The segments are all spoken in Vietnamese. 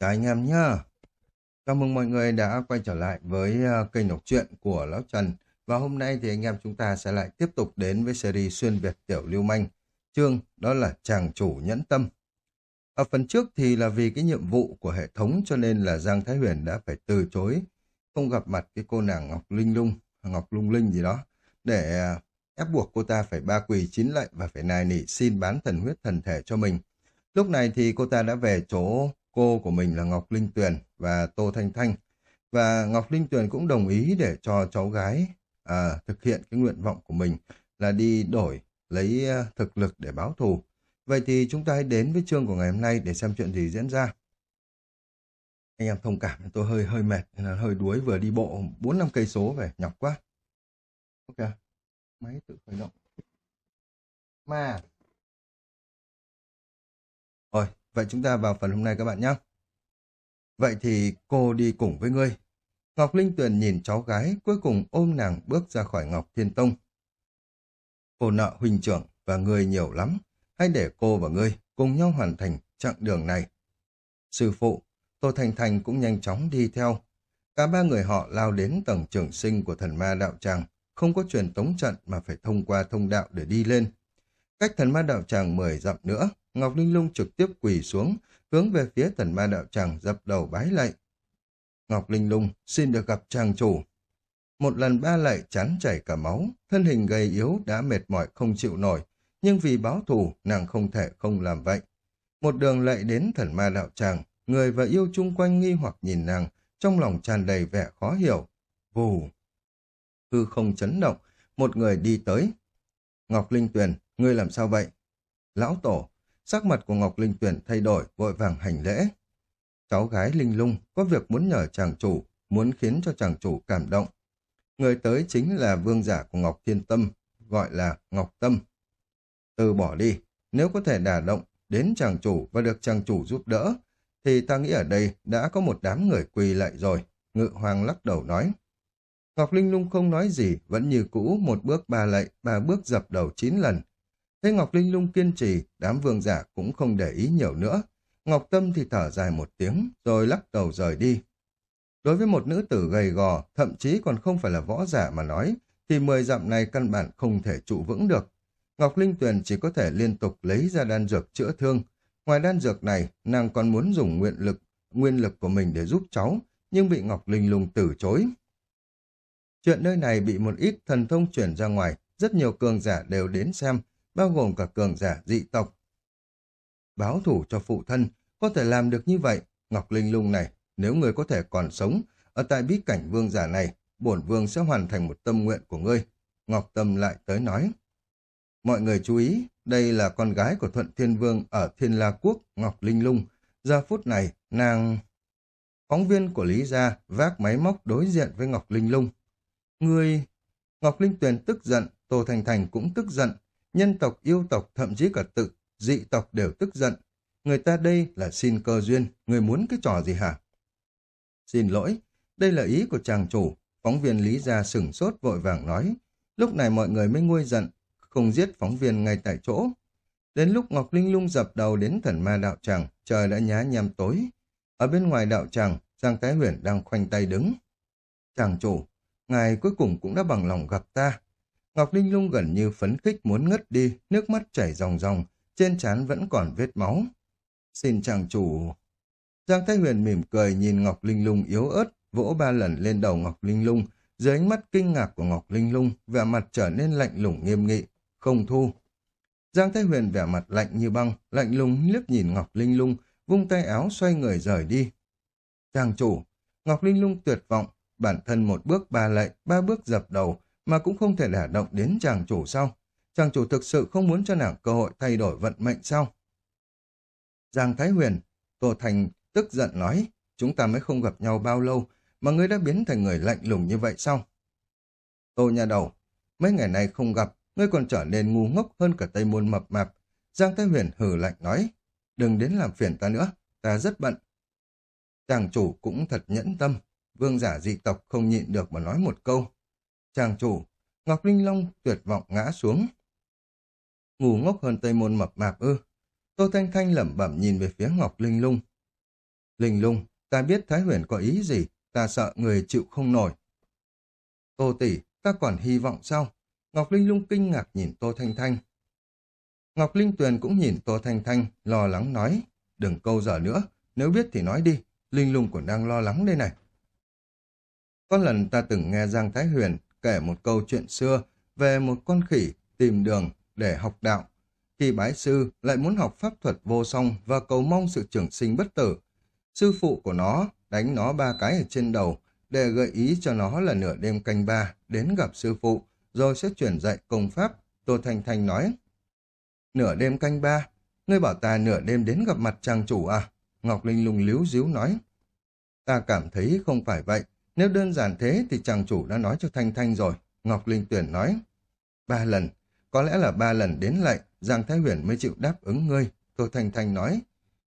các anh em nhá. Chào mừng mọi người đã quay trở lại với ờ, kênh đọc truyện của Lão Trần. Và hôm nay thì anh em chúng ta sẽ lại tiếp tục đến với series xuyên Việt tiểu lưu manh. Chương đó là chàng chủ nhẫn tâm. Ở phần trước thì là vì cái nhiệm vụ của hệ thống cho nên là Giang Thái Huyền đã phải từ chối không gặp mặt cái cô nàng Ngọc Linh Lung, Ngọc Lung Linh gì đó để ờ, ép buộc cô ta phải ba quỳ chín lạy và phải nài nỉ xin bán thần huyết thần thể cho mình. Lúc này thì cô ta đã về chỗ cô của mình là Ngọc Linh Tuyền và Tô Thanh Thanh. Và Ngọc Linh Tuyền cũng đồng ý để cho cháu gái à, thực hiện cái nguyện vọng của mình là đi đổi, lấy à, thực lực để báo thù. Vậy thì chúng ta hãy đến với chương của ngày hôm nay để xem chuyện gì diễn ra. Anh em thông cảm, tôi hơi hơi mệt, hơi đuối vừa đi bộ 4 năm cây số về, nhọc quá. Ok, máy tự khởi động. Mà rồi, vậy chúng ta vào phần hôm nay các bạn nhé. Vậy thì cô đi cùng với ngươi. Ngọc Linh Tuyền nhìn cháu gái, cuối cùng ôm nàng bước ra khỏi Ngọc Thiên Tông. Cô nợ huynh trưởng và ngươi nhiều lắm. Hãy để cô và ngươi cùng nhau hoàn thành chặng đường này. Sư phụ, Tô Thành Thành cũng nhanh chóng đi theo. Cả ba người họ lao đến tầng trường sinh của thần ma đạo tràng, không có truyền tống trận mà phải thông qua thông đạo để đi lên. Cách thần ma đạo tràng mười dặm nữa, Ngọc Linh Lung trực tiếp quỳ xuống, hướng về phía thần ma đạo tràng dập đầu bái lạy. Ngọc Linh Lung xin được gặp tràng chủ. Một lần ba lạy chán chảy cả máu, thân hình gầy yếu đã mệt mỏi không chịu nổi, nhưng vì báo thù nàng không thể không làm vậy. Một đường lạy đến thần ma đạo tràng, người và yêu chung quanh nghi hoặc nhìn nàng, trong lòng tràn đầy vẻ khó hiểu. Vù! Hư không chấn động, một người đi tới. Ngọc Linh Tuyền, ngươi làm sao vậy? Lão Tổ, Sắc mặt của Ngọc Linh Tuyển thay đổi, vội vàng hành lễ. Cháu gái Linh Lung có việc muốn nhờ chàng chủ, muốn khiến cho chàng chủ cảm động. Người tới chính là vương giả của Ngọc Thiên Tâm, gọi là Ngọc Tâm. Từ bỏ đi, nếu có thể đả động đến chàng chủ và được chàng chủ giúp đỡ, thì ta nghĩ ở đây đã có một đám người quỳ lại rồi. Ngự hoàng lắc đầu nói. Ngọc Linh Lung không nói gì, vẫn như cũ một bước ba lạy, ba bước dập đầu chín lần, Thấy Ngọc Linh Lung kiên trì, đám vương giả cũng không để ý nhiều nữa. Ngọc Tâm thì thở dài một tiếng, rồi lắc đầu rời đi. Đối với một nữ tử gầy gò, thậm chí còn không phải là võ giả mà nói, thì mười dặm này căn bản không thể trụ vững được. Ngọc Linh Tuyền chỉ có thể liên tục lấy ra đan dược chữa thương. Ngoài đan dược này, nàng còn muốn dùng nguyện lực, nguyên lực của mình để giúp cháu, nhưng bị Ngọc Linh Lung từ chối. Chuyện nơi này bị một ít thần thông chuyển ra ngoài, rất nhiều cường giả đều đến xem, bao gồm cả cường giả dị tộc. Báo thủ cho phụ thân, có thể làm được như vậy, Ngọc Linh Lung này, nếu người có thể còn sống, ở tại bí cảnh vương giả này, bổn vương sẽ hoàn thành một tâm nguyện của ngươi. Ngọc Tâm lại tới nói. Mọi người chú ý, đây là con gái của Thuận Thiên Vương ở Thiên La Quốc, Ngọc Linh Lung. Giờ phút này, nàng... Phóng viên của Lý Gia vác máy móc đối diện với Ngọc Linh Lung. Ngươi... Ngọc Linh Tuyền tức giận, Tô Thành Thành cũng tức giận, nhân tộc, yêu tộc, thậm chí cả tự, dị tộc đều tức giận. Người ta đây là xin cơ duyên, người muốn cái trò gì hả? Xin lỗi, đây là ý của chàng chủ, phóng viên Lý Gia sửng sốt vội vàng nói. Lúc này mọi người mới nguôi giận, không giết phóng viên ngay tại chỗ. Đến lúc Ngọc Linh Lung dập đầu đến thần ma đạo tràng, trời đã nhá nhem tối. Ở bên ngoài đạo tràng, Giang Thái Huyền đang khoanh tay đứng. Chàng chủ, ngài cuối cùng cũng đã bằng lòng gặp ta. Ngọc Linh Lung gần như phấn khích muốn ngất đi, nước mắt chảy ròng ròng, trên trán vẫn còn vết máu. Xin chàng chủ... Giang Thái Huyền mỉm cười nhìn Ngọc Linh Lung yếu ớt, vỗ ba lần lên đầu Ngọc Linh Lung, dưới ánh mắt kinh ngạc của Ngọc Linh Lung, vẻ mặt trở nên lạnh lùng nghiêm nghị, không thu. Giang Thái Huyền vẻ mặt lạnh như băng, lạnh lùng liếc nhìn Ngọc Linh Lung, vung tay áo xoay người rời đi. Chàng chủ, Ngọc Linh Lung tuyệt vọng, bản thân một bước ba lạy, ba bước dập đầu, mà cũng không thể đả động đến chàng chủ sau. Chàng chủ thực sự không muốn cho nàng cơ hội thay đổi vận mệnh sau. Giang Thái Huyền, Tô Thành tức giận nói, chúng ta mới không gặp nhau bao lâu, mà ngươi đã biến thành người lạnh lùng như vậy sao? Tô nhà đầu, mấy ngày nay không gặp, ngươi còn trở nên ngu ngốc hơn cả Tây Môn mập mạp. Giang Thái Huyền hừ lạnh nói, đừng đến làm phiền ta nữa, ta rất bận. Chàng chủ cũng thật nhẫn tâm, vương giả dị tộc không nhịn được mà nói một câu. Chàng chủ, Ngọc Linh Long tuyệt vọng ngã xuống. Ngủ ngốc hơn Tây Môn mập mạp ư. Tô Thanh Thanh lẩm bẩm nhìn về phía Ngọc Linh Lung. Linh lung, ta biết Thái Huyền có ý gì, ta sợ người chịu không nổi. Tô tỷ, ta còn hy vọng sao? Ngọc Linh lung kinh ngạc nhìn Tô Thanh Thanh. Ngọc Linh Tuyền cũng nhìn Tô Thanh Thanh, lo lắng nói, đừng câu giờ nữa, nếu biết thì nói đi, Linh lung còn đang lo lắng đây này. Có lần ta từng nghe Giang Thái Huyền kể một câu chuyện xưa về một con khỉ tìm đường để học đạo. Khi bái sư lại muốn học pháp thuật vô song và cầu mong sự trường sinh bất tử. Sư phụ của nó đánh nó ba cái ở trên đầu để gợi ý cho nó là nửa đêm canh ba đến gặp sư phụ rồi sẽ chuyển dạy công pháp. Tô Thanh Thanh nói. Nửa đêm canh ba, ngươi bảo ta nửa đêm đến gặp mặt trang chủ à? Ngọc Linh lùng líu díu nói. Ta cảm thấy không phải vậy. Nếu đơn giản thế thì chàng chủ đã nói cho Thanh Thanh rồi. Ngọc Linh tuyển nói. Ba lần. Có lẽ là ba lần đến lệnh Giang Thái Huyền mới chịu đáp ứng ngươi. Tô Thanh Thanh nói.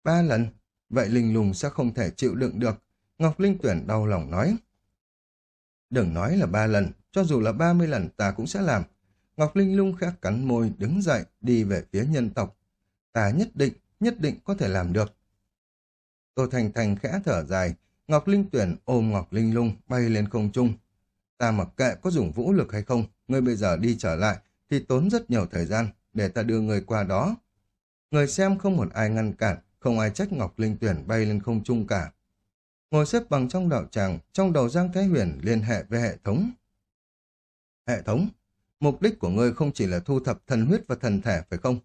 Ba lần. Vậy Linh lùng sẽ không thể chịu đựng được. Ngọc Linh tuyển đau lòng nói. Đừng nói là ba lần, cho dù là ba mươi lần ta cũng sẽ làm. Ngọc Linh lung khẽ cắn môi, đứng dậy, đi về phía nhân tộc. Ta nhất định, nhất định có thể làm được. Tô Thành Thành khẽ thở dài, Ngọc Linh Tuyển ôm Ngọc Linh Lung bay lên không trung. Ta mặc kệ có dùng vũ lực hay không, ngươi bây giờ đi trở lại thì tốn rất nhiều thời gian để ta đưa người qua đó. Người xem không một ai ngăn cản, không ai trách Ngọc Linh Tuyển bay lên không trung cả. Ngồi xếp bằng trong đạo tràng, trong đầu Giang Thái Huyền liên hệ với hệ thống. Hệ thống, mục đích của ngươi không chỉ là thu thập thần huyết và thần thể phải không?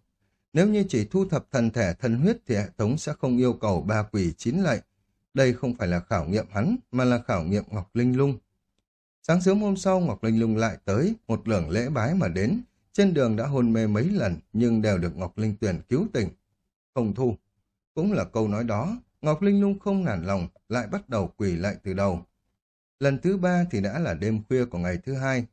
Nếu như chỉ thu thập thần thể thần huyết thì hệ thống sẽ không yêu cầu ba quỷ chín lệnh. Đây không phải là khảo nghiệm hắn, mà là khảo nghiệm Ngọc Linh Lung. Sáng sớm hôm sau, Ngọc Linh Lung lại tới, một lường lễ bái mà đến. Trên đường đã hôn mê mấy lần, nhưng đều được Ngọc Linh Tuyền cứu tỉnh. Không thu. Cũng là câu nói đó, Ngọc Linh Lung không nản lòng, lại bắt đầu quỳ lại từ đầu. Lần thứ ba thì đã là đêm khuya của ngày thứ hai.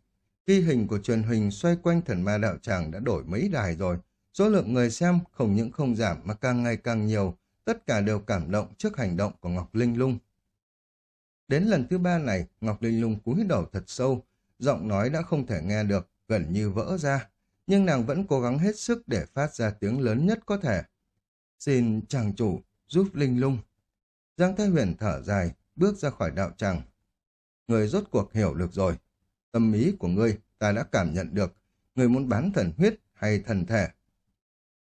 Ghi hình của truyền hình xoay quanh thần ma đạo tràng đã đổi mấy đài rồi. Số lượng người xem không những không giảm mà càng ngày càng nhiều, tất cả đều cảm động trước hành động của Ngọc Linh Lung. Đến lần thứ ba này, Ngọc Linh Lung cúi đầu thật sâu, giọng nói đã không thể nghe được, gần như vỡ ra. Nhưng nàng vẫn cố gắng hết sức để phát ra tiếng lớn nhất có thể. Xin chàng chủ, giúp Linh Lung. Giang Thái Huyền thở dài, bước ra khỏi đạo tràng. Người rốt cuộc hiểu được rồi. Tâm ý của ngươi ta đã cảm nhận được. Người muốn bán thần huyết hay thần thể.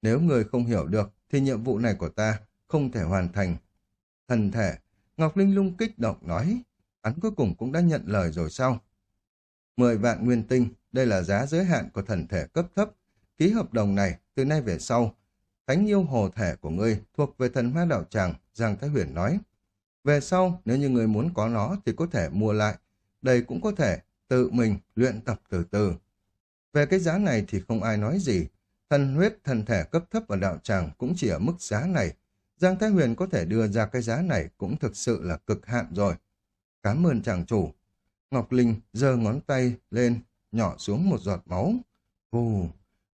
Nếu người không hiểu được thì nhiệm vụ này của ta không thể hoàn thành. Thần thể, Ngọc Linh lung kích động nói, hắn cuối cùng cũng đã nhận lời rồi sao? Mười vạn nguyên tinh, đây là giá giới hạn của thần thể cấp thấp. Ký hợp đồng này, từ nay về sau, Thánh yêu hồ thể của ngươi thuộc về thần hoa đạo tràng, Giang Thái Huyền nói. Về sau, nếu như người muốn có nó thì có thể mua lại. Đây cũng có thể tự mình luyện tập từ từ. Về cái giá này thì không ai nói gì. Thần huyết, thần thể cấp thấp ở đạo tràng cũng chỉ ở mức giá này. Giang Thái Huyền có thể đưa ra cái giá này cũng thực sự là cực hạn rồi. Cảm ơn chàng chủ. Ngọc Linh giơ ngón tay lên, nhỏ xuống một giọt máu. Vù,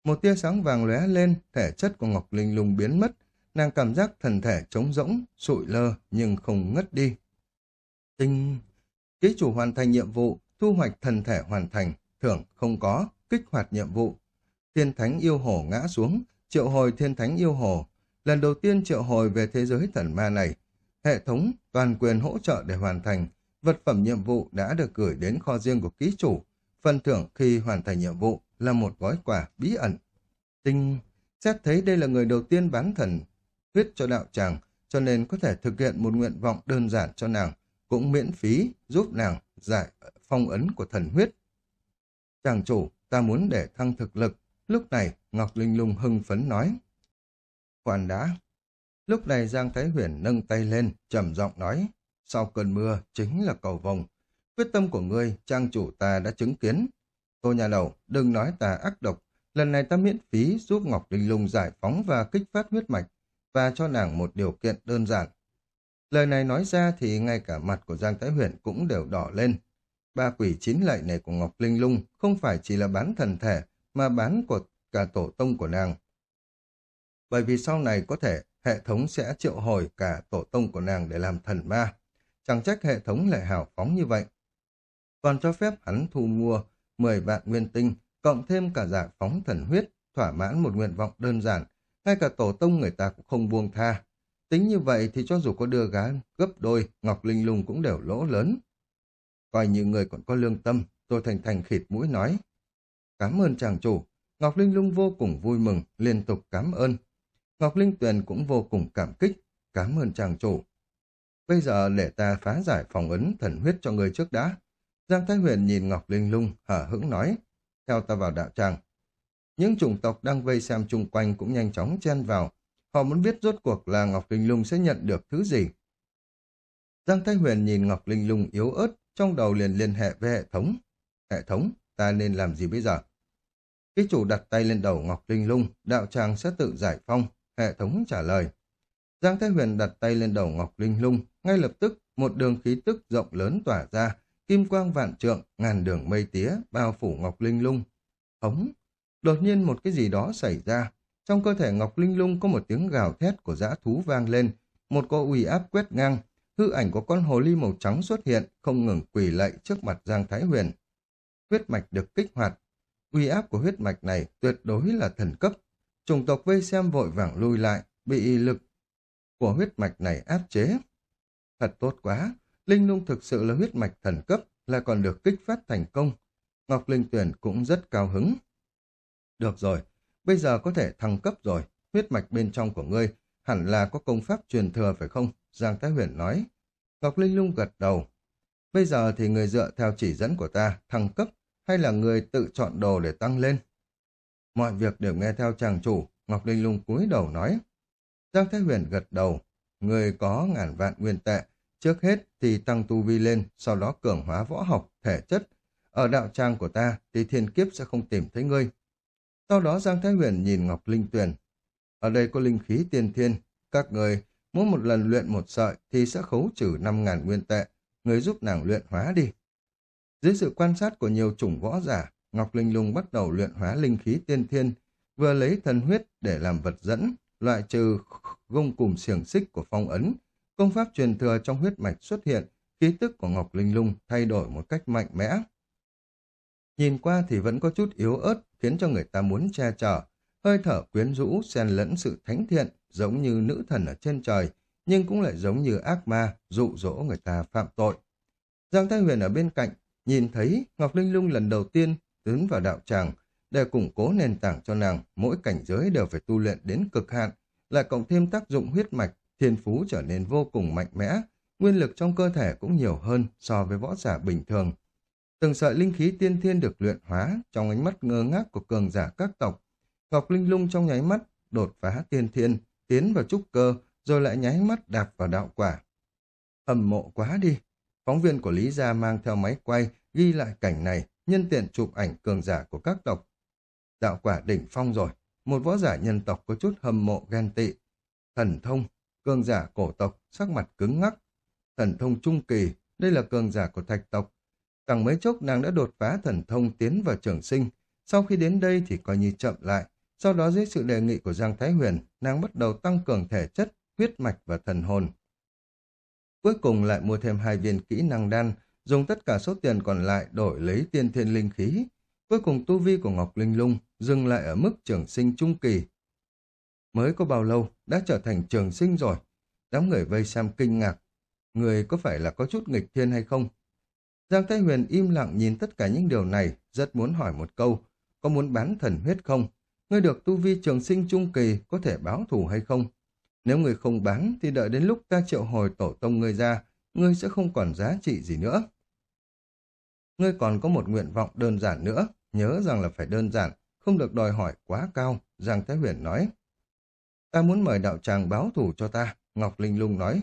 một tia sáng vàng lóe lên, thể chất của Ngọc Linh lùng biến mất. Nàng cảm giác thần thể trống rỗng, sụi lơ nhưng không ngất đi. Tinh! Ký chủ hoàn thành nhiệm vụ, thu hoạch thần thể hoàn thành, thưởng không có, kích hoạt nhiệm vụ. Thiên thánh yêu hồ ngã xuống, triệu hồi thiên thánh yêu hồ. Lần đầu tiên triệu hồi về thế giới thần ma này. Hệ thống toàn quyền hỗ trợ để hoàn thành. Vật phẩm nhiệm vụ đã được gửi đến kho riêng của ký chủ. Phần thưởng khi hoàn thành nhiệm vụ là một gói quà bí ẩn. Tinh, xét thấy đây là người đầu tiên bán thần huyết cho đạo tràng, cho nên có thể thực hiện một nguyện vọng đơn giản cho nàng, cũng miễn phí giúp nàng giải phong ấn của thần huyết. Chàng chủ, ta muốn để thăng thực lực. Lúc này, Ngọc Linh Lung hưng phấn nói. Khoan đã. Lúc này Giang Thái Huyền nâng tay lên, trầm giọng nói. Sau cơn mưa, chính là cầu vồng. Quyết tâm của ngươi, trang chủ ta đã chứng kiến. Tô nhà đầu, đừng nói ta ác độc. Lần này ta miễn phí giúp Ngọc Linh Lung giải phóng và kích phát huyết mạch và cho nàng một điều kiện đơn giản. Lời này nói ra thì ngay cả mặt của Giang Thái Huyền cũng đều đỏ lên. Ba quỷ chín lệnh này của Ngọc Linh Lung không phải chỉ là bán thần thể mà bán của cả tổ tông của nàng. Bởi vì sau này có thể hệ thống sẽ triệu hồi cả tổ tông của nàng để làm thần ma. Chẳng trách hệ thống lại hào phóng như vậy. Còn cho phép hắn thu mua 10 vạn nguyên tinh, cộng thêm cả giải phóng thần huyết, thỏa mãn một nguyện vọng đơn giản, ngay cả tổ tông người ta cũng không buông tha. Tính như vậy thì cho dù có đưa gá gấp đôi, Ngọc Linh Lung cũng đều lỗ lớn. Coi như người còn có lương tâm, tôi Thành Thành khịt mũi nói. Cảm ơn chàng chủ. Ngọc Linh Lung vô cùng vui mừng, liên tục cảm ơn. Ngọc Linh Tuyền cũng vô cùng cảm kích. Cảm ơn chàng chủ. Bây giờ để ta phá giải phòng ấn thần huyết cho người trước đã. Giang Thái Huyền nhìn Ngọc Linh Lung, hở hững nói. Theo ta vào đạo tràng. Những chủng tộc đang vây xem chung quanh cũng nhanh chóng chen vào. Họ muốn biết rốt cuộc là Ngọc Linh Lung sẽ nhận được thứ gì. Giang Thái Huyền nhìn Ngọc Linh Lung yếu ớt, trong đầu liền liên hệ với hệ thống. Hệ thống, ta nên làm gì bây giờ? Ký chủ đặt tay lên đầu Ngọc Linh Lung, đạo tràng sẽ tự giải phong. Hệ thống trả lời. Giang Thái Huyền đặt tay lên đầu Ngọc Linh Lung, ngay lập tức một đường khí tức rộng lớn tỏa ra, kim quang vạn trượng, ngàn đường mây tía, bao phủ Ngọc Linh Lung. Hống! Đột nhiên một cái gì đó xảy ra. Trong cơ thể Ngọc Linh Lung có một tiếng gào thét của dã thú vang lên, một cỗ uy áp quét ngang, hư ảnh của con hồ ly màu trắng xuất hiện, không ngừng quỳ lạy trước mặt Giang Thái Huyền. Huyết mạch được kích hoạt. Uy áp của huyết mạch này tuyệt đối là thần cấp. Chủng tộc vây xem vội vàng lui lại, bị lực của huyết mạch này áp chế. Thật tốt quá, Linh Lung thực sự là huyết mạch thần cấp, là còn được kích phát thành công. Ngọc Linh Tuyển cũng rất cao hứng. Được rồi, bây giờ có thể thăng cấp rồi, huyết mạch bên trong của ngươi hẳn là có công pháp truyền thừa phải không? Giang Thái Huyền nói. Ngọc Linh Lung gật đầu. Bây giờ thì người dựa theo chỉ dẫn của ta thăng cấp hay là người tự chọn đồ để tăng lên? Mọi việc đều nghe theo chàng chủ, Ngọc Linh Lung cúi đầu nói. Giang Thái Huyền gật đầu. Người có ngàn vạn nguyên tệ, Trước hết thì tăng tu vi lên, sau đó cường hóa võ học, thể chất. Ở đạo trang của ta thì thiên kiếp sẽ không tìm thấy ngươi. Sau đó Giang Thái Huyền nhìn Ngọc Linh Tuyền. Ở đây có linh khí tiên thiên. Các người mỗi một lần luyện một sợi thì sẽ khấu trừ 5.000 nguyên tệ. Người giúp nàng luyện hóa đi. Dưới sự quan sát của nhiều chủng võ giả, Ngọc Linh Lung bắt đầu luyện hóa linh khí tiên thiên, vừa lấy thần huyết để làm vật dẫn, loại trừ gông cùng xiềng xích của phong ấn, Công pháp truyền thừa trong huyết mạch xuất hiện, khí tức của Ngọc Linh Lung thay đổi một cách mạnh mẽ. Nhìn qua thì vẫn có chút yếu ớt, khiến cho người ta muốn che chở. Hơi thở quyến rũ, xen lẫn sự thánh thiện, giống như nữ thần ở trên trời, nhưng cũng lại giống như ác ma, dụ dỗ người ta phạm tội. Giang Thái Huyền ở bên cạnh, nhìn thấy Ngọc Linh Lung lần đầu tiên tướng vào đạo tràng, để củng cố nền tảng cho nàng, mỗi cảnh giới đều phải tu luyện đến cực hạn, lại cộng thêm tác dụng huyết mạch thiên phú trở nên vô cùng mạnh mẽ, nguyên lực trong cơ thể cũng nhiều hơn so với võ giả bình thường. Từng sợi linh khí tiên thiên được luyện hóa trong ánh mắt ngơ ngác của cường giả các tộc. Ngọc Linh Lung trong nháy mắt đột phá tiên thiên, tiến vào trúc cơ, rồi lại nháy mắt đạp vào đạo quả. Hầm mộ quá đi. Phóng viên của Lý Gia mang theo máy quay, ghi lại cảnh này, nhân tiện chụp ảnh cường giả của các tộc. Đạo quả đỉnh phong rồi, một võ giả nhân tộc có chút hâm mộ ghen tị. Thần thông, cường giả cổ tộc, sắc mặt cứng ngắc. Thần thông trung kỳ, đây là cường giả của thạch tộc. Càng mấy chốc nàng đã đột phá thần thông tiến vào trường sinh. Sau khi đến đây thì coi như chậm lại. Sau đó dưới sự đề nghị của Giang Thái Huyền, nàng bắt đầu tăng cường thể chất, huyết mạch và thần hồn. Cuối cùng lại mua thêm hai viên kỹ năng đan, dùng tất cả số tiền còn lại đổi lấy tiên thiên linh khí. Cuối cùng tu vi của Ngọc Linh Lung dừng lại ở mức trường sinh trung kỳ, Mới có bao lâu đã trở thành trường sinh rồi. Đám người vây xem kinh ngạc. Người có phải là có chút nghịch thiên hay không? Giang Thái Huyền im lặng nhìn tất cả những điều này, rất muốn hỏi một câu. Có muốn bán thần huyết không? Ngươi được tu vi trường sinh trung kỳ có thể báo thù hay không? Nếu người không bán thì đợi đến lúc ta triệu hồi tổ tông ngươi ra, ngươi sẽ không còn giá trị gì nữa. Ngươi còn có một nguyện vọng đơn giản nữa, nhớ rằng là phải đơn giản, không được đòi hỏi quá cao, Giang Thái Huyền nói. Ta muốn mời đạo tràng báo thủ cho ta, Ngọc Linh Lung nói.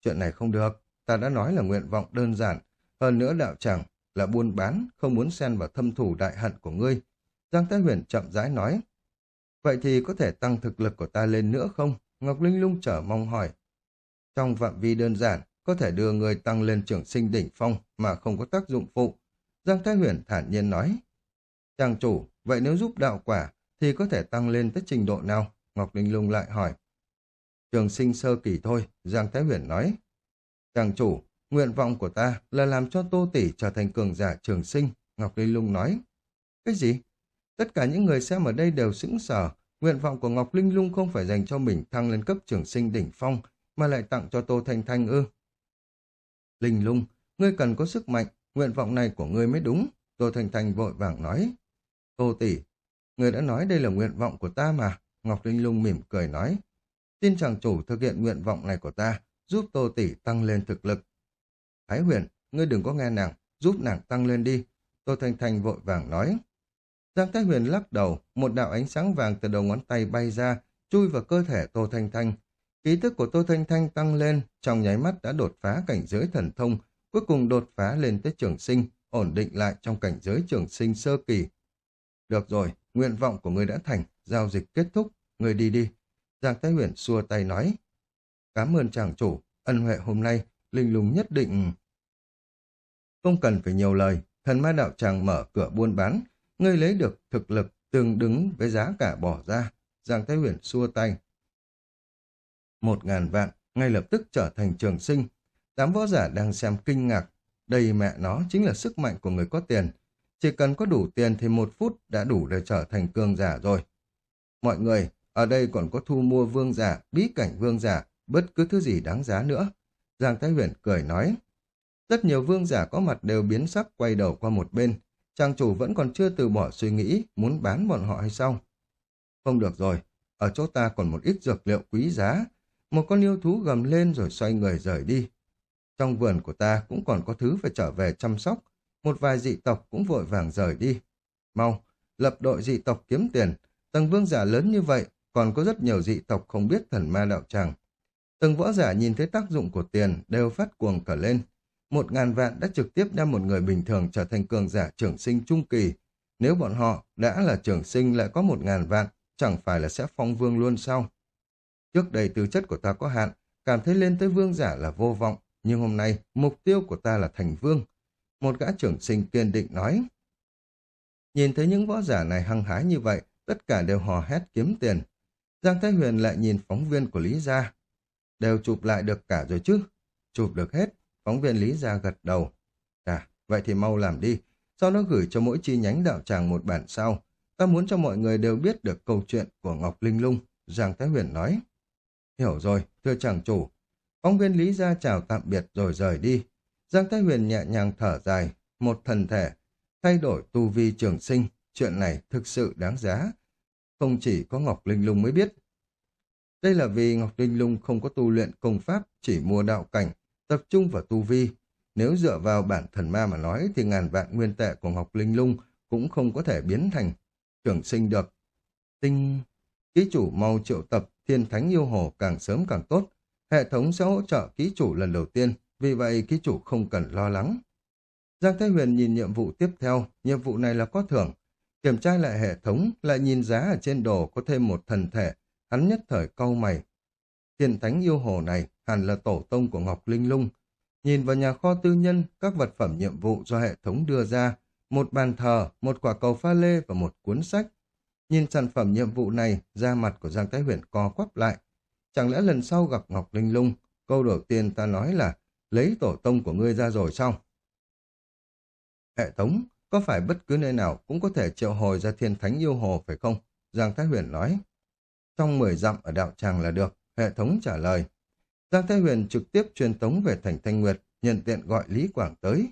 Chuyện này không được, ta đã nói là nguyện vọng đơn giản. Hơn nữa đạo tràng là buôn bán, không muốn xen vào thâm thủ đại hận của ngươi. Giang Thái Huyền chậm rãi nói. Vậy thì có thể tăng thực lực của ta lên nữa không? Ngọc Linh Lung trở mong hỏi. Trong phạm vi đơn giản, có thể đưa người tăng lên trưởng sinh đỉnh phong mà không có tác dụng phụ. Giang Thái Huyền thản nhiên nói. Chàng chủ, vậy nếu giúp đạo quả thì có thể tăng lên tới trình độ nào? Ngọc Linh Lung lại hỏi. Trường sinh sơ kỳ thôi, Giang Thái Huyền nói. Chàng chủ, nguyện vọng của ta là làm cho Tô Tỷ trở thành cường giả trường sinh, Ngọc Linh Lung nói. Cái gì? Tất cả những người xem ở đây đều sững sờ, nguyện vọng của Ngọc Linh Lung không phải dành cho mình thăng lên cấp trường sinh đỉnh phong, mà lại tặng cho Tô Thanh Thanh ư. Linh Lung, ngươi cần có sức mạnh, nguyện vọng này của ngươi mới đúng. Tô Thanh Thanh vội vàng nói. Tô tỷ, ngươi đã nói đây là nguyện vọng của ta mà. Ngọc Linh Lung mỉm cười nói. Xin chàng chủ thực hiện nguyện vọng này của ta, giúp Tô tỷ tăng lên thực lực. Thái huyền, ngươi đừng có nghe nàng, giúp nàng tăng lên đi. Tô Thanh Thanh vội vàng nói. Giang Thái Huyền lắc đầu, một đạo ánh sáng vàng từ đầu ngón tay bay ra, chui vào cơ thể Tô Thanh Thanh. Ký thức của Tô Thanh Thanh tăng lên, trong nháy mắt đã đột phá cảnh giới thần thông, cuối cùng đột phá lên tới trường sinh, ổn định lại trong cảnh giới trường sinh sơ kỳ. Được rồi, nguyện vọng của người đã thành, giao dịch kết thúc, người đi đi. Giang Thái Huyền xua tay nói. Cảm ơn chàng chủ, ân huệ hôm nay, linh lùng nhất định... Không cần phải nhiều lời, thần ma đạo tràng mở cửa buôn bán, ngươi lấy được thực lực tương đứng với giá cả bỏ ra. Giang Thái Huyền xua tay. Một ngàn vạn, ngay lập tức trở thành trường sinh. Đám võ giả đang xem kinh ngạc. Đây mẹ nó chính là sức mạnh của người có tiền. Chỉ cần có đủ tiền thì một phút đã đủ để trở thành cường giả rồi. Mọi người, ở đây còn có thu mua vương giả, bí cảnh vương giả, bất cứ thứ gì đáng giá nữa. Giang Thái Huyền cười nói. Rất nhiều vương giả có mặt đều biến sắc quay đầu qua một bên. Trang chủ vẫn còn chưa từ bỏ suy nghĩ muốn bán bọn họ hay sao? Không được rồi, ở chỗ ta còn một ít dược liệu quý giá. Một con yêu thú gầm lên rồi xoay người rời đi. Trong vườn của ta cũng còn có thứ phải trở về chăm sóc. Một vài dị tộc cũng vội vàng rời đi. Mau, lập đội dị tộc kiếm tiền. Tầng vương giả lớn như vậy, còn có rất nhiều dị tộc không biết thần ma đạo tràng. Từng võ giả nhìn thấy tác dụng của tiền đều phát cuồng cả lên. Một ngàn vạn đã trực tiếp đem một người bình thường trở thành cường giả trưởng sinh trung kỳ. Nếu bọn họ đã là trưởng sinh lại có một ngàn vạn, chẳng phải là sẽ phong vương luôn sao? Trước đây tư chất của ta có hạn, cảm thấy lên tới vương giả là vô vọng, nhưng hôm nay mục tiêu của ta là thành vương. Một gã trưởng sinh kiên định nói. Nhìn thấy những võ giả này hăng hái như vậy, tất cả đều hò hét kiếm tiền. Giang Thái Huyền lại nhìn phóng viên của Lý Gia. Đều chụp lại được cả rồi chứ? Chụp được hết. Phóng viên Lý Gia gật đầu. À, vậy thì mau làm đi. Sau đó gửi cho mỗi chi nhánh đạo tràng một bản sao. Ta muốn cho mọi người đều biết được câu chuyện của Ngọc Linh Lung. Giang Thái Huyền nói. Hiểu rồi, thưa chàng chủ. Phóng viên Lý ra chào tạm biệt rồi rời đi. Giang Thái Huyền nhẹ nhàng thở dài. Một thần thể. Thay đổi tu vi trường sinh. Chuyện này thực sự đáng giá. Không chỉ có Ngọc Linh Lung mới biết. Đây là vì Ngọc Linh Lung không có tu luyện công pháp, chỉ mua đạo cảnh, tập trung vào tu vi. Nếu dựa vào bản thần ma mà nói thì ngàn vạn nguyên tệ của Ngọc Linh Lung cũng không có thể biến thành trưởng sinh được. Tinh... Ký chủ mau triệu tập thiên thánh yêu hồ càng sớm càng tốt. Hệ thống sẽ hỗ trợ ký chủ lần đầu tiên, vì vậy ký chủ không cần lo lắng. Giang Thái Huyền nhìn nhiệm vụ tiếp theo, nhiệm vụ này là có thưởng. Kiểm tra lại hệ thống, lại nhìn giá ở trên đồ có thêm một thần thể, hắn nhất thời câu mày. Thiên thánh yêu hồ này hẳn là tổ tông của Ngọc Linh Lung. Nhìn vào nhà kho tư nhân, các vật phẩm nhiệm vụ do hệ thống đưa ra, một bàn thờ, một quả cầu pha lê và một cuốn sách. Nhìn sản phẩm nhiệm vụ này, da mặt của Giang Thái Huyền co quắp lại. Chẳng lẽ lần sau gặp Ngọc Linh Lung, câu đầu tiên ta nói là lấy tổ tông của ngươi ra rồi sao? Hệ thống, có phải bất cứ nơi nào cũng có thể triệu hồi ra thiên thánh yêu hồ phải không? Giang Thái Huyền nói. Trong 10 dặm ở đạo tràng là được, hệ thống trả lời. Giang Thái Huyền trực tiếp truyền tống về thành Thanh Nguyệt, nhận tiện gọi Lý Quảng tới.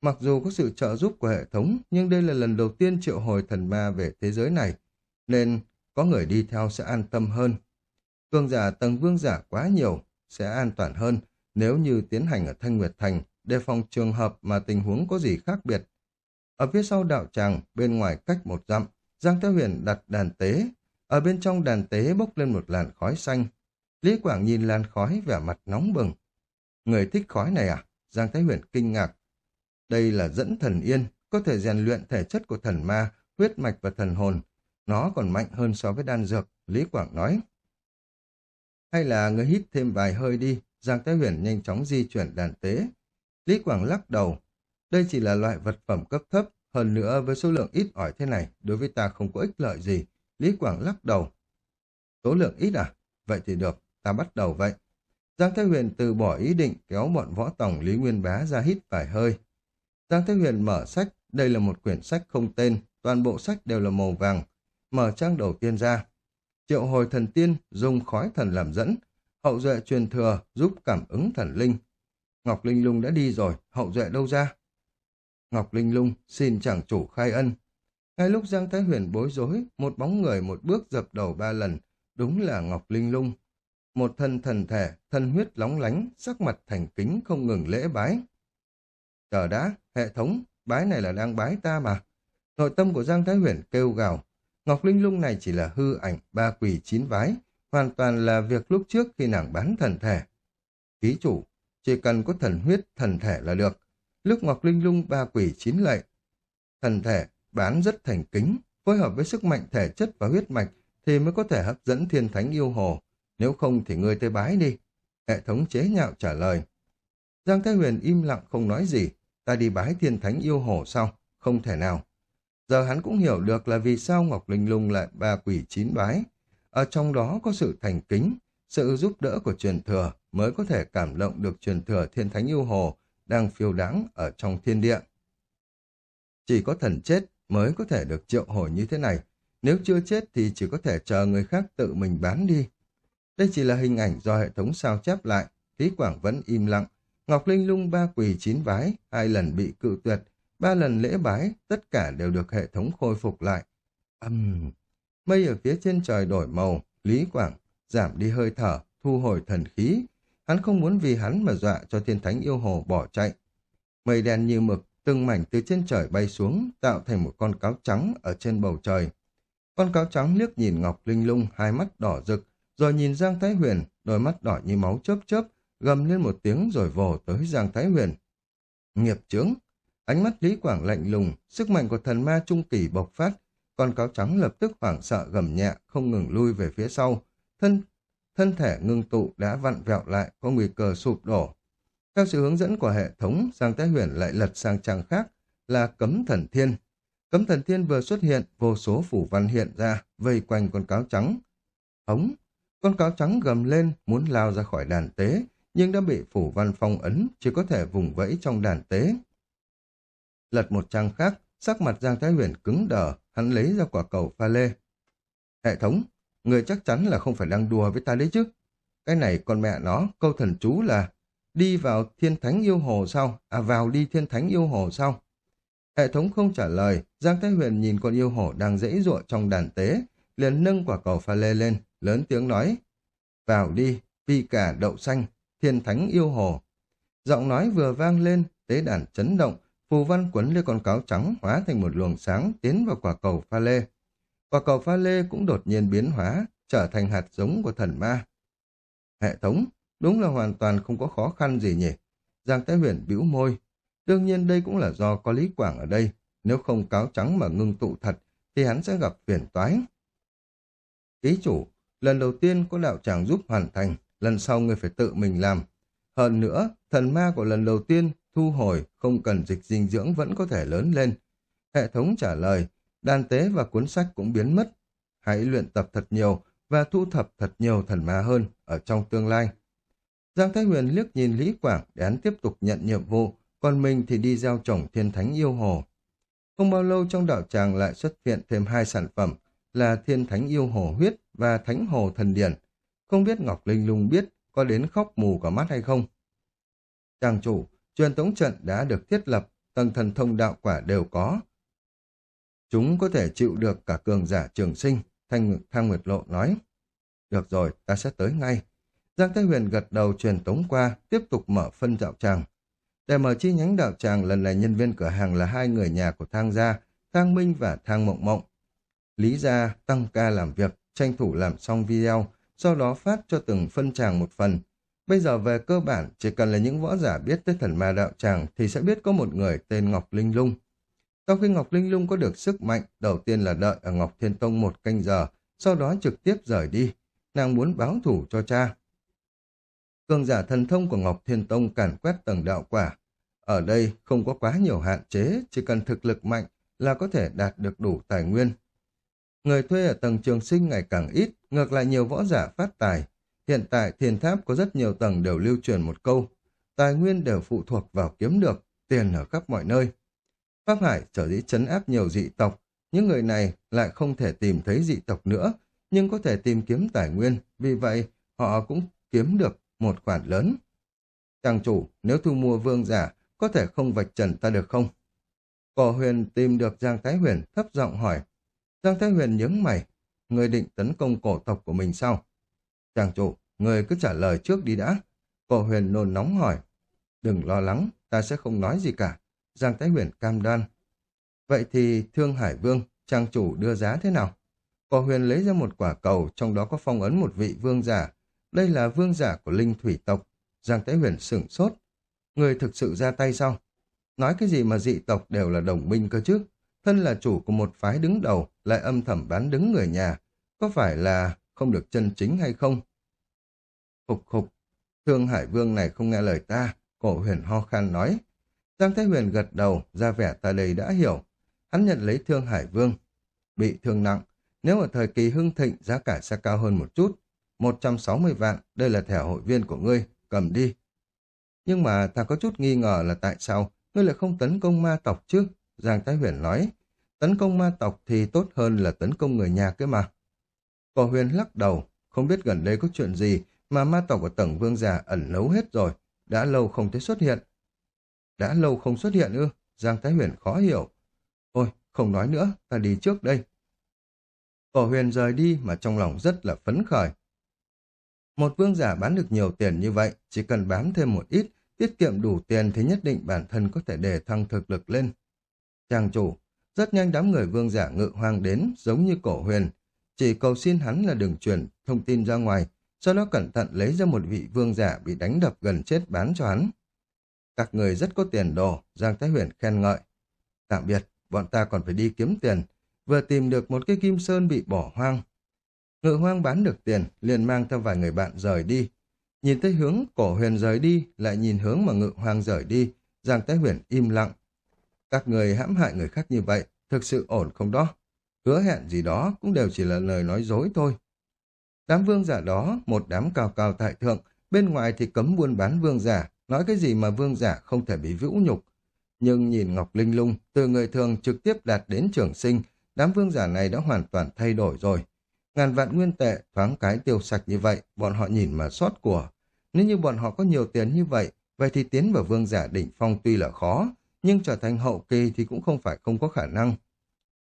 Mặc dù có sự trợ giúp của hệ thống, nhưng đây là lần đầu tiên triệu hồi thần ma về thế giới này, nên có người đi theo sẽ an tâm hơn. Cường giả tầng vương giả quá nhiều, sẽ an toàn hơn nếu như tiến hành ở Thanh Nguyệt Thành, đề phòng trường hợp mà tình huống có gì khác biệt. Ở phía sau đạo tràng, bên ngoài cách một dặm, Giang Thái Huyền đặt đàn tế. Ở bên trong đàn tế bốc lên một làn khói xanh, Lý Quảng nhìn làn khói vẻ mặt nóng bừng. Người thích khói này à? Giang Thái Huyền kinh ngạc. Đây là dẫn thần yên, có thể rèn luyện thể chất của thần ma, huyết mạch và thần hồn. Nó còn mạnh hơn so với đan dược, Lý Quảng nói. Hay là người hít thêm vài hơi đi, Giang Thái Huyền nhanh chóng di chuyển đàn tế. Lý Quảng lắc đầu. Đây chỉ là loại vật phẩm cấp thấp, hơn nữa với số lượng ít ỏi thế này, đối với ta không có ích lợi gì. Lý Quảng lắc đầu. Số lượng ít à? Vậy thì được, ta bắt đầu vậy. Giang Thái Huyền từ bỏ ý định kéo bọn võ tổng Lý Nguyên Bá ra hít vài hơi. Giang Thái Huyền mở sách, đây là một quyển sách không tên, toàn bộ sách đều là màu vàng. Mở trang đầu tiên ra. triệu hồi thần tiên dùng khói thần làm dẫn, hậu duệ truyền thừa giúp cảm ứng thần linh. Ngọc Linh Lung đã đi rồi, hậu duệ đâu ra? Ngọc Linh Lung xin chẳng chủ khai ân. Ngay lúc Giang Thái Huyền bối rối, một bóng người một bước dập đầu ba lần, đúng là Ngọc Linh Lung. Một thân thần thể, thân huyết lóng lánh, sắc mặt thành kính không ngừng lễ bái. Chờ đã, hệ thống, bái này là đang bái ta mà. Nội tâm của Giang Thái Huyền kêu gào. Ngọc Linh Lung này chỉ là hư ảnh ba quỷ chín vái, hoàn toàn là việc lúc trước khi nàng bán thần thể. Ký chủ, chỉ cần có thần huyết, thần thể là được. Lúc Ngọc Linh Lung ba quỷ chín lệ. Thần thể bán rất thành kính, phối hợp với sức mạnh thể chất và huyết mạch thì mới có thể hấp dẫn thiên thánh yêu hồ. Nếu không thì ngươi tới bái đi. Hệ thống chế nhạo trả lời. Giang Thái Huyền im lặng không nói gì. Ta đi bái thiên thánh yêu hồ sau, Không thể nào. Giờ hắn cũng hiểu được là vì sao Ngọc Linh Lung lại ba quỷ chín bái. Ở trong đó có sự thành kính, sự giúp đỡ của truyền thừa mới có thể cảm động được truyền thừa thiên thánh yêu hồ đang phiêu đáng ở trong thiên địa. Chỉ có thần chết mới có thể được triệu hồi như thế này. Nếu chưa chết thì chỉ có thể chờ người khác tự mình bán đi. Đây chỉ là hình ảnh do hệ thống sao chép lại. Lý Quảng vẫn im lặng. Ngọc Linh lung ba quỳ chín vái, hai lần bị cự tuyệt, ba lần lễ bái, tất cả đều được hệ thống khôi phục lại. Âm... Uhm. Mây ở phía trên trời đổi màu, Lý Quảng giảm đi hơi thở, thu hồi thần khí. Hắn không muốn vì hắn mà dọa cho thiên thánh yêu hồ bỏ chạy. Mây đen như mực, từng mảnh từ trên trời bay xuống, tạo thành một con cáo trắng ở trên bầu trời. Con cáo trắng liếc nhìn Ngọc Linh Lung, hai mắt đỏ rực, rồi nhìn Giang Thái Huyền, đôi mắt đỏ như máu chớp chớp, gầm lên một tiếng rồi vồ tới Giang Thái Huyền. Nghiệp chướng, ánh mắt Lý Quảng lạnh lùng, sức mạnh của thần ma trung kỳ bộc phát, con cáo trắng lập tức hoảng sợ gầm nhẹ, không ngừng lui về phía sau, thân thân thể ngưng tụ đã vặn vẹo lại, có nguy cơ sụp đổ. Theo sự hướng dẫn của hệ thống, Giang Thái Huyền lại lật sang trang khác là Cấm Thần Thiên. Cấm Thần Thiên vừa xuất hiện, vô số phủ văn hiện ra, vây quanh con cáo trắng. Hống! Con cáo trắng gầm lên, muốn lao ra khỏi đàn tế, nhưng đã bị phủ văn phong ấn, chỉ có thể vùng vẫy trong đàn tế. Lật một trang khác, sắc mặt Giang Thái Huyền cứng đờ, hắn lấy ra quả cầu pha lê. Hệ thống, người chắc chắn là không phải đang đùa với ta đấy chứ. Cái này con mẹ nó, câu thần chú là đi vào thiên thánh yêu hồ sau À vào đi thiên thánh yêu hồ sau Hệ thống không trả lời, Giang Thái Huyền nhìn con yêu hồ đang dễ dụa trong đàn tế, liền nâng quả cầu pha lê lên, lớn tiếng nói. Vào đi, pi cả đậu xanh, thiên thánh yêu hồ. Giọng nói vừa vang lên, tế đàn chấn động, phù văn quấn lên con cáo trắng hóa thành một luồng sáng tiến vào quả cầu pha lê. Quả cầu pha lê cũng đột nhiên biến hóa, trở thành hạt giống của thần ma. Hệ thống, đúng là hoàn toàn không có khó khăn gì nhỉ. Giang Thái Huyền bĩu môi. Đương nhiên đây cũng là do có Lý Quảng ở đây. Nếu không cáo trắng mà ngưng tụ thật, thì hắn sẽ gặp phiền toái. Ký chủ, lần đầu tiên có đạo tràng giúp hoàn thành, lần sau người phải tự mình làm. Hơn nữa, thần ma của lần đầu tiên thu hồi không cần dịch dinh dưỡng vẫn có thể lớn lên. Hệ thống trả lời, đàn tế và cuốn sách cũng biến mất. Hãy luyện tập thật nhiều và thu thập thật nhiều thần ma hơn ở trong tương lai. Giang Thái Huyền liếc nhìn Lý Quảng để hắn tiếp tục nhận nhiệm vụ, còn mình thì đi gieo trồng thiên thánh yêu hồ. Không bao lâu trong đạo tràng lại xuất hiện thêm hai sản phẩm là thiên thánh yêu hồ huyết và thánh hồ thần điển. Không biết Ngọc Linh Lung biết có đến khóc mù cả mắt hay không? Chàng chủ, truyền tống trận đã được thiết lập, tầng thần thông đạo quả đều có, Chúng có thể chịu được cả cường giả trường sinh, Thanh Thang Nguyệt Lộ nói. Được rồi, ta sẽ tới ngay. Giang Thái Huyền gật đầu truyền tống qua, tiếp tục mở phân đạo tràng. Để mở chi nhánh đạo tràng, lần này nhân viên cửa hàng là hai người nhà của Thang Gia, Thang Minh và Thang Mộng Mộng. Lý Gia tăng ca làm việc, tranh thủ làm xong video, sau đó phát cho từng phân tràng một phần. Bây giờ về cơ bản, chỉ cần là những võ giả biết tới thần ma đạo tràng thì sẽ biết có một người tên Ngọc Linh Lung. Sau khi Ngọc Linh Lung có được sức mạnh, đầu tiên là đợi ở Ngọc Thiên Tông một canh giờ, sau đó trực tiếp rời đi. Nàng muốn báo thủ cho cha. Cường giả thần thông của Ngọc Thiên Tông càn quét tầng đạo quả. Ở đây không có quá nhiều hạn chế, chỉ cần thực lực mạnh là có thể đạt được đủ tài nguyên. Người thuê ở tầng trường sinh ngày càng ít, ngược lại nhiều võ giả phát tài. Hiện tại thiền tháp có rất nhiều tầng đều lưu truyền một câu. Tài nguyên đều phụ thuộc vào kiếm được, tiền ở khắp mọi nơi. Pháp Hải trở dĩ chấn áp nhiều dị tộc, những người này lại không thể tìm thấy dị tộc nữa, nhưng có thể tìm kiếm tài nguyên, vì vậy họ cũng kiếm được một khoản lớn. Chàng chủ, nếu thu mua vương giả, có thể không vạch trần ta được không? Cổ huyền tìm được Giang Thái Huyền thấp giọng hỏi. Giang Thái Huyền nhướng mày, người định tấn công cổ tộc của mình sao? Chàng chủ, người cứ trả lời trước đi đã. Cổ huyền nôn nóng hỏi. Đừng lo lắng, ta sẽ không nói gì cả. Giang Thái Huyền cam đoan. Vậy thì Thương Hải Vương, trang chủ đưa giá thế nào? Cổ huyền lấy ra một quả cầu, trong đó có phong ấn một vị vương giả. Đây là vương giả của linh thủy tộc. Giang Thái Huyền sửng sốt. Người thực sự ra tay sao? Nói cái gì mà dị tộc đều là đồng minh cơ chứ? Thân là chủ của một phái đứng đầu, lại âm thầm bán đứng người nhà. Có phải là không được chân chính hay không? Khục khục, Thương Hải Vương này không nghe lời ta, cổ huyền ho khan nói. Giang Thái Huyền gật đầu, ra vẻ ta đây đã hiểu. Hắn nhận lấy Thương Hải Vương. Bị thương nặng, nếu ở thời kỳ hưng thịnh giá cả sẽ cao hơn một chút. 160 vạn, đây là thẻ hội viên của ngươi, cầm đi. Nhưng mà ta có chút nghi ngờ là tại sao ngươi lại không tấn công ma tộc chứ? Giang Thái Huyền nói, tấn công ma tộc thì tốt hơn là tấn công người nhà cơ mà. Cổ huyền lắc đầu, không biết gần đây có chuyện gì mà ma tộc của tầng vương già ẩn nấu hết rồi, đã lâu không thấy xuất hiện. Đã lâu không xuất hiện ư? Giang Thái Huyền khó hiểu. Ôi, không nói nữa, ta đi trước đây. Cổ huyền rời đi mà trong lòng rất là phấn khởi. Một vương giả bán được nhiều tiền như vậy, chỉ cần bám thêm một ít, tiết kiệm đủ tiền thì nhất định bản thân có thể đề thăng thực lực lên. Chàng chủ, rất nhanh đám người vương giả ngự hoang đến, giống như cổ huyền. Chỉ cầu xin hắn là đừng truyền thông tin ra ngoài, sau đó cẩn thận lấy ra một vị vương giả bị đánh đập gần chết bán cho hắn. Các người rất có tiền đồ, Giang Thái Huyền khen ngợi. Tạm biệt, bọn ta còn phải đi kiếm tiền, vừa tìm được một cái kim sơn bị bỏ hoang. Ngự hoang bán được tiền, liền mang theo vài người bạn rời đi. Nhìn thấy hướng cổ huyền rời đi, lại nhìn hướng mà ngự hoang rời đi, Giang Thái Huyền im lặng. Các người hãm hại người khác như vậy, thực sự ổn không đó? Hứa hẹn gì đó cũng đều chỉ là lời nói dối thôi. Đám vương giả đó, một đám cao cao tại thượng, bên ngoài thì cấm buôn bán vương giả, nói cái gì mà vương giả không thể bị vũ nhục. Nhưng nhìn Ngọc Linh Lung, từ người thường trực tiếp đạt đến trường sinh, đám vương giả này đã hoàn toàn thay đổi rồi. Ngàn vạn nguyên tệ, thoáng cái tiêu sạch như vậy, bọn họ nhìn mà xót của. Nếu như bọn họ có nhiều tiền như vậy, vậy thì tiến vào vương giả đỉnh phong tuy là khó, nhưng trở thành hậu kỳ thì cũng không phải không có khả năng.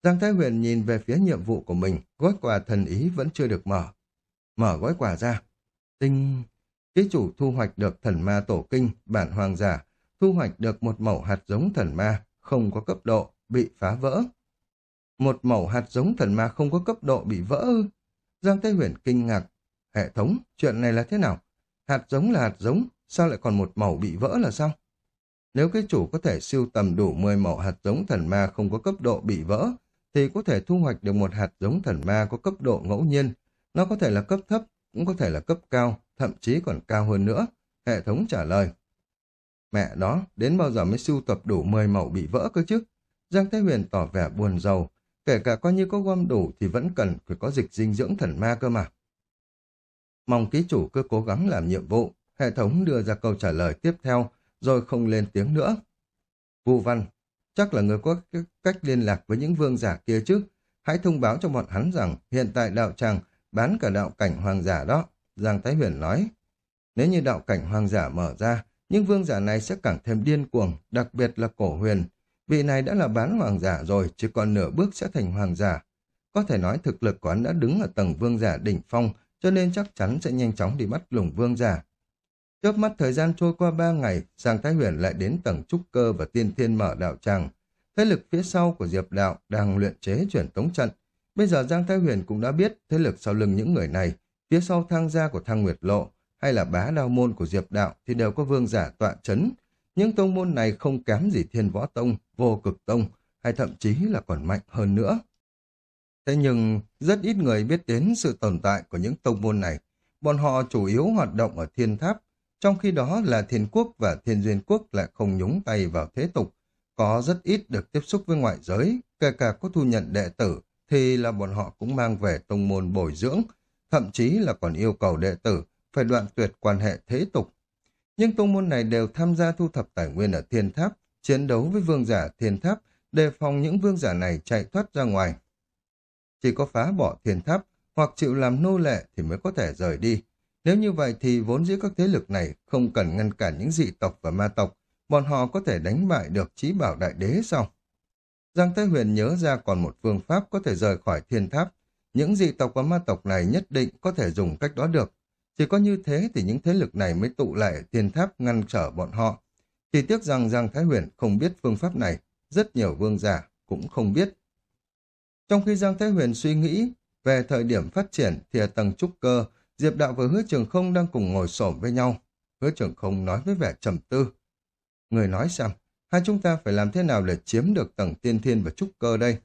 Giang Thái Huyền nhìn về phía nhiệm vụ của mình, gói quà thần ý vẫn chưa được mở. Mở gói quà ra. Tinh... Ký chủ thu hoạch được thần ma tổ kinh, bản hoàng giả, thu hoạch được một mẫu hạt giống thần ma, không có cấp độ, bị phá vỡ. Một mẫu hạt giống thần ma không có cấp độ bị vỡ ư. Giang tây Huyền kinh ngạc. Hệ thống, chuyện này là thế nào? Hạt giống là hạt giống, sao lại còn một mẫu bị vỡ là sao? Nếu cái chủ có thể siêu tầm đủ 10 mẫu hạt giống thần ma không có cấp độ bị vỡ, thì có thể thu hoạch được một hạt giống thần ma có cấp độ ngẫu nhiên. Nó có thể là cấp thấp, cũng có thể là cấp cao, thậm chí còn cao hơn nữa. Hệ thống trả lời. Mẹ đó, đến bao giờ mới sưu tập đủ 10 mẫu bị vỡ cơ chứ? Giang thế Huyền tỏ vẻ buồn rầu. Kể cả coi như có gom đủ thì vẫn cần phải có dịch dinh dưỡng thần ma cơ mà. Mong ký chủ cứ cố gắng làm nhiệm vụ. Hệ thống đưa ra câu trả lời tiếp theo, rồi không lên tiếng nữa. Vu Văn, chắc là người có cách liên lạc với những vương giả kia chứ. Hãy thông báo cho bọn hắn rằng hiện tại đạo tràng bán cả đạo cảnh hoàng giả đó. Giang Thái Huyền nói, nếu như đạo cảnh hoàng giả mở ra, những vương giả này sẽ càng thêm điên cuồng, đặc biệt là cổ huyền. Vị này đã là bán hoàng giả rồi, chỉ còn nửa bước sẽ thành hoàng giả. Có thể nói thực lực của hắn đã đứng ở tầng vương giả đỉnh phong, cho nên chắc chắn sẽ nhanh chóng đi bắt lùng vương giả. Chớp mắt thời gian trôi qua ba ngày, Giang Thái Huyền lại đến tầng trúc cơ và tiên thiên mở đạo tràng. Thế lực phía sau của Diệp Đạo đang luyện chế chuyển tống trận. Bây giờ Giang Thái Huyền cũng đã biết thế lực sau lưng những người này, phía sau thang gia của thang Nguyệt Lộ hay là bá đao môn của Diệp Đạo thì đều có vương giả tọa chấn. Những tông môn này không kém gì thiên võ tông, vô cực tông, hay thậm chí là còn mạnh hơn nữa. Thế nhưng rất ít người biết đến sự tồn tại của những tông môn này. Bọn họ chủ yếu hoạt động ở thiên tháp, trong khi đó là thiên quốc và thiên duyên quốc lại không nhúng tay vào thế tục, có rất ít được tiếp xúc với ngoại giới, kể cả có thu nhận đệ tử, thì là bọn họ cũng mang về tông môn bồi dưỡng, thậm chí là còn yêu cầu đệ tử phải đoạn tuyệt quan hệ thế tục. Nhưng tông môn này đều tham gia thu thập tài nguyên ở thiên tháp, chiến đấu với vương giả thiên tháp, đề phòng những vương giả này chạy thoát ra ngoài. Chỉ có phá bỏ thiên tháp, hoặc chịu làm nô lệ thì mới có thể rời đi. Nếu như vậy thì vốn dĩ các thế lực này không cần ngăn cản những dị tộc và ma tộc, bọn họ có thể đánh bại được trí bảo đại đế sao? Giang Thái Huyền nhớ ra còn một phương pháp có thể rời khỏi thiên tháp. Những dị tộc và ma tộc này nhất định có thể dùng cách đó được. Chỉ có như thế thì những thế lực này mới tụ lại thiên tháp ngăn trở bọn họ. Chỉ tiếc rằng Giang Thái Huyền không biết phương pháp này, rất nhiều vương giả cũng không biết. Trong khi Giang Thái Huyền suy nghĩ về thời điểm phát triển thì ở tầng trúc cơ, Diệp Đạo và Hứa Trường Không đang cùng ngồi xổm với nhau. Hứa Trường Không nói với vẻ trầm tư. Người nói xem, hai chúng ta phải làm thế nào để chiếm được tầng tiên thiên và trúc cơ đây?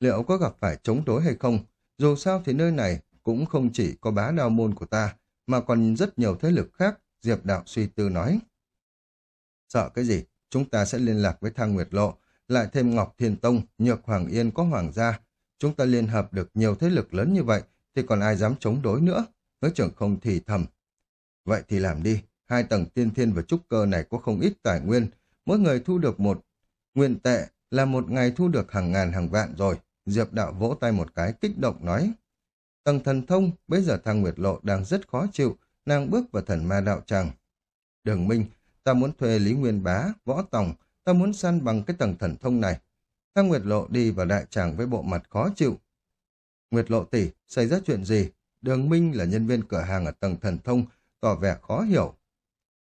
Liệu có gặp phải chống đối hay không? Dù sao thì nơi này cũng không chỉ có bá đao môn của ta, mà còn rất nhiều thế lực khác, Diệp Đạo suy tư nói. Sợ cái gì? Chúng ta sẽ liên lạc với Thang Nguyệt Lộ, lại thêm Ngọc Thiên Tông, Nhược Hoàng Yên có Hoàng gia. Chúng ta liên hợp được nhiều thế lực lớn như vậy, thì còn ai dám chống đối nữa? Hứa trưởng không thì thầm. Vậy thì làm đi, hai tầng tiên thiên và trúc cơ này có không ít tài nguyên, mỗi người thu được một nguyên tệ là một ngày thu được hàng ngàn hàng vạn rồi. Diệp đạo vỗ tay một cái kích động nói. Tầng thần thông, bây giờ thằng Nguyệt Lộ đang rất khó chịu, nàng bước vào thần ma đạo tràng. Đường Minh, ta muốn thuê Lý Nguyên Bá, Võ Tòng, ta muốn săn bằng cái tầng thần thông này. Thang Nguyệt Lộ đi vào đại tràng với bộ mặt khó chịu. Nguyệt Lộ tỷ, xảy ra chuyện gì? Đường Minh là nhân viên cửa hàng ở tầng thần thông, tỏ vẻ khó hiểu.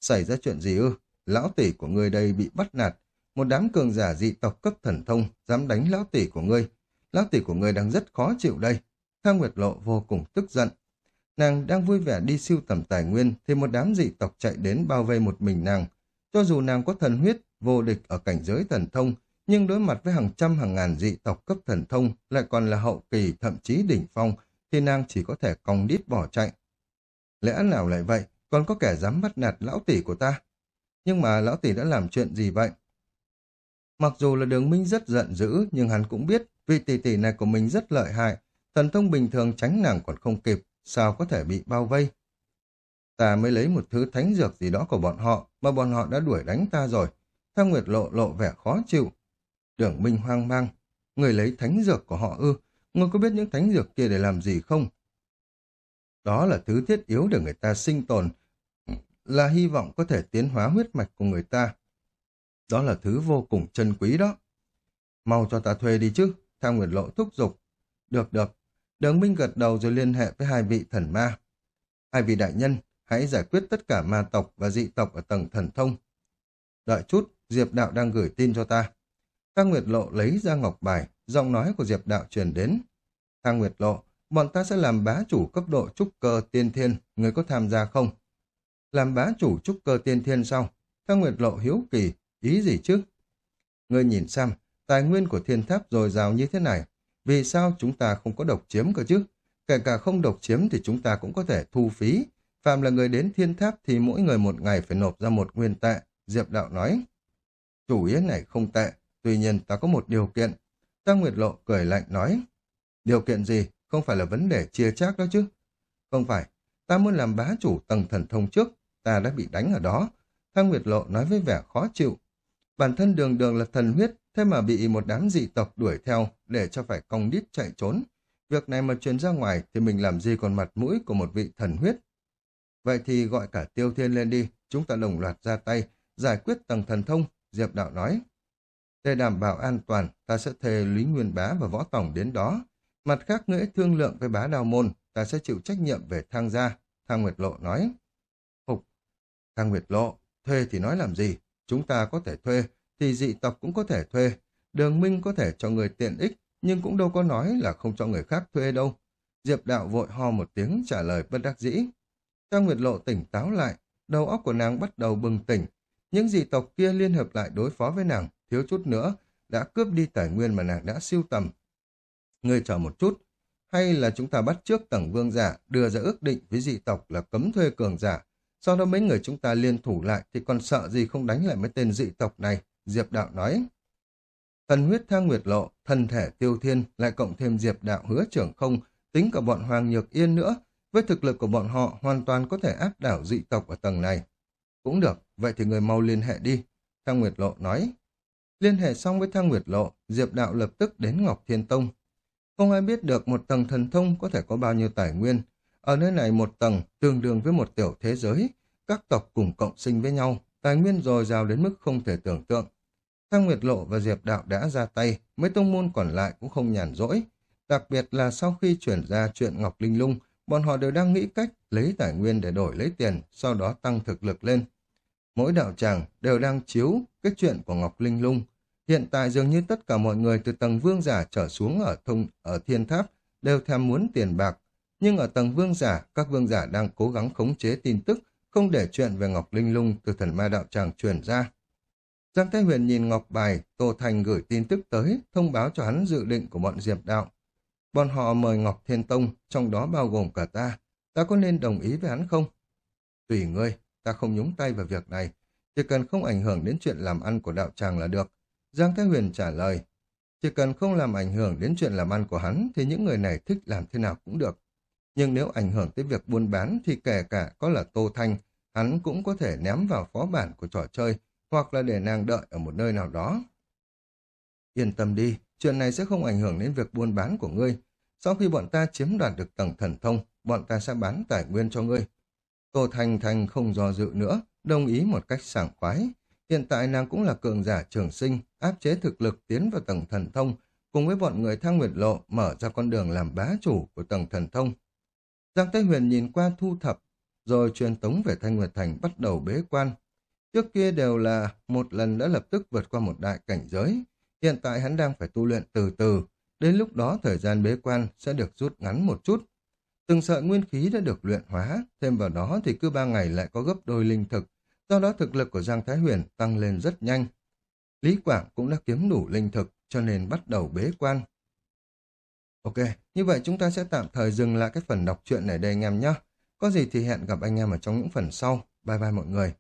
Xảy ra chuyện gì ư? Lão tỷ của ngươi đây bị bắt nạt. Một đám cường giả dị tộc cấp thần thông dám đánh lão tỷ của ngươi. Lão tỷ của ngươi đang rất khó chịu đây. Thang Nguyệt Lộ vô cùng tức giận. Nàng đang vui vẻ đi siêu tầm tài nguyên thì một đám dị tộc chạy đến bao vây một mình nàng. Cho dù nàng có thần huyết, vô địch ở cảnh giới thần thông, nhưng đối mặt với hàng trăm hàng ngàn dị tộc cấp thần thông lại còn là hậu kỳ thậm chí đỉnh phong thì nàng chỉ có thể cong đít bỏ chạy. Lẽ nào lại vậy? Còn có kẻ dám bắt nạt lão tỷ của ta? Nhưng mà lão tỷ đã làm chuyện gì vậy? Mặc dù là đường minh rất giận dữ, nhưng hắn cũng biết vị tỷ tỷ này của mình rất lợi hại. Thần thông bình thường tránh nàng còn không kịp, sao có thể bị bao vây? Ta mới lấy một thứ thánh dược gì đó của bọn họ, mà bọn họ đã đuổi đánh ta rồi. Thang Nguyệt lộ lộ vẻ khó chịu. Đường Minh hoang mang, người lấy thánh dược của họ ư, người có biết những thánh dược kia để làm gì không? Đó là thứ thiết yếu để người ta sinh tồn, là hy vọng có thể tiến hóa huyết mạch của người ta. Đó là thứ vô cùng chân quý đó. Mau cho ta thuê đi chứ, Thang Nguyệt Lộ thúc giục. Được được, Đường Minh gật đầu rồi liên hệ với hai vị thần ma. Hai vị đại nhân, hãy giải quyết tất cả ma tộc và dị tộc ở tầng thần thông. Đợi chút, Diệp Đạo đang gửi tin cho ta. Thang Nguyệt Lộ lấy ra ngọc bài, giọng nói của Diệp Đạo truyền đến. Thang Nguyệt Lộ, bọn ta sẽ làm bá chủ cấp độ trúc cơ tiên thiên, người có tham gia không? Làm bá chủ trúc cơ tiên thiên sau, Thang Nguyệt Lộ hiếu kỳ, ý gì chứ? Ngươi nhìn xem, tài nguyên của thiên tháp dồi dào như thế này, vì sao chúng ta không có độc chiếm cơ chứ? Kể cả không độc chiếm thì chúng ta cũng có thể thu phí. Phạm là người đến thiên tháp thì mỗi người một ngày phải nộp ra một nguyên tệ, Diệp Đạo nói. Chủ ý này không tệ, tuy nhiên ta có một điều kiện. Tăng Nguyệt Lộ cười lạnh nói. Điều kiện gì? Không phải là vấn đề chia chác đó chứ. Không phải, ta muốn làm bá chủ tầng thần thông trước, ta đã bị đánh ở đó. Thang Nguyệt Lộ nói với vẻ khó chịu. Bản thân đường đường là thần huyết, thế mà bị một đám dị tộc đuổi theo để cho phải cong đít chạy trốn. Việc này mà truyền ra ngoài thì mình làm gì còn mặt mũi của một vị thần huyết. Vậy thì gọi cả tiêu thiên lên đi, chúng ta đồng loạt ra tay, giải quyết tầng thần thông, Diệp Đạo nói. Để đảm bảo an toàn, ta sẽ thề Lý Nguyên Bá và Võ Tổng đến đó. Mặt khác nữa thương lượng với bá đào môn, ta sẽ chịu trách nhiệm về thang gia, thang Nguyệt Lộ nói. Thang Nguyệt Lộ, thuê thì nói làm gì? Chúng ta có thể thuê, thì dị tộc cũng có thể thuê. Đường Minh có thể cho người tiện ích, nhưng cũng đâu có nói là không cho người khác thuê đâu. Diệp đạo vội ho một tiếng trả lời bất đắc dĩ. Trang Nguyệt Lộ tỉnh táo lại, đầu óc của nàng bắt đầu bừng tỉnh. Những dị tộc kia liên hợp lại đối phó với nàng, thiếu chút nữa, đã cướp đi tài nguyên mà nàng đã siêu tầm. Ngươi chờ một chút, hay là chúng ta bắt trước tầng vương giả đưa ra ước định với dị tộc là cấm thuê cường giả, sau đó mấy người chúng ta liên thủ lại thì còn sợ gì không đánh lại mấy tên dị tộc này, Diệp Đạo nói. Thần huyết thang nguyệt lộ, thân thể tiêu thiên, lại cộng thêm Diệp Đạo hứa trưởng không, tính cả bọn Hoàng Nhược Yên nữa, với thực lực của bọn họ hoàn toàn có thể áp đảo dị tộc ở tầng này. Cũng được, vậy thì người mau liên hệ đi, Thang Nguyệt Lộ nói. Liên hệ xong với Thang Nguyệt Lộ, Diệp Đạo lập tức đến Ngọc Thiên Tông. Không ai biết được một tầng thần thông có thể có bao nhiêu tài nguyên. Ở nơi này một tầng tương đương với một tiểu thế giới. Các tộc cùng cộng sinh với nhau, tài nguyên dồi dào đến mức không thể tưởng tượng. Thang Nguyệt Lộ và Diệp Đạo đã ra tay, mấy tông môn còn lại cũng không nhàn rỗi. Đặc biệt là sau khi chuyển ra chuyện Ngọc Linh Lung, bọn họ đều đang nghĩ cách lấy tài nguyên để đổi lấy tiền, sau đó tăng thực lực lên. Mỗi đạo tràng đều đang chiếu cái chuyện của Ngọc Linh Lung. Hiện tại dường như tất cả mọi người từ tầng vương giả trở xuống ở thông ở thiên tháp đều thèm muốn tiền bạc. Nhưng ở tầng vương giả, các vương giả đang cố gắng khống chế tin tức, không để chuyện về Ngọc Linh Lung từ thần ma đạo tràng truyền ra. Giang Thái Huyền nhìn Ngọc Bài, Tô Thành gửi tin tức tới, thông báo cho hắn dự định của bọn Diệp Đạo. Bọn họ mời Ngọc Thiên Tông, trong đó bao gồm cả ta. Ta có nên đồng ý với hắn không? Tùy ngươi, ta không nhúng tay vào việc này. Chỉ cần không ảnh hưởng đến chuyện làm ăn của đạo tràng là được. Giang Thái Huyền trả lời. Chỉ cần không làm ảnh hưởng đến chuyện làm ăn của hắn thì những người này thích làm thế nào cũng được. Nhưng nếu ảnh hưởng tới việc buôn bán thì kể cả có là Tô Thanh, hắn cũng có thể ném vào phó bản của trò chơi hoặc là để nàng đợi ở một nơi nào đó. Yên tâm đi, chuyện này sẽ không ảnh hưởng đến việc buôn bán của ngươi. Sau khi bọn ta chiếm đoạt được tầng thần thông, bọn ta sẽ bán tài nguyên cho ngươi. Tô Thành Thành không do dự nữa, đồng ý một cách sảng khoái. Hiện tại nàng cũng là cường giả trường sinh, áp chế thực lực tiến vào tầng thần thông, cùng với bọn người thang nguyệt lộ mở ra con đường làm bá chủ của tầng thần thông. Giang Tây Huyền nhìn qua thu thập, rồi truyền tống về Thanh Nguyệt Thành bắt đầu bế quan. Trước kia đều là một lần đã lập tức vượt qua một đại cảnh giới. Hiện tại hắn đang phải tu luyện từ từ. Đến lúc đó thời gian bế quan sẽ được rút ngắn một chút. Từng sợi nguyên khí đã được luyện hóa, thêm vào đó thì cứ ba ngày lại có gấp đôi linh thực. Do đó thực lực của Giang Thái Huyền tăng lên rất nhanh. Lý Quảng cũng đã kiếm đủ linh thực cho nên bắt đầu bế quan. Ok, như vậy chúng ta sẽ tạm thời dừng lại cái phần đọc truyện này đây anh em nhé. Có gì thì hẹn gặp anh em ở trong những phần sau. Bye bye mọi người.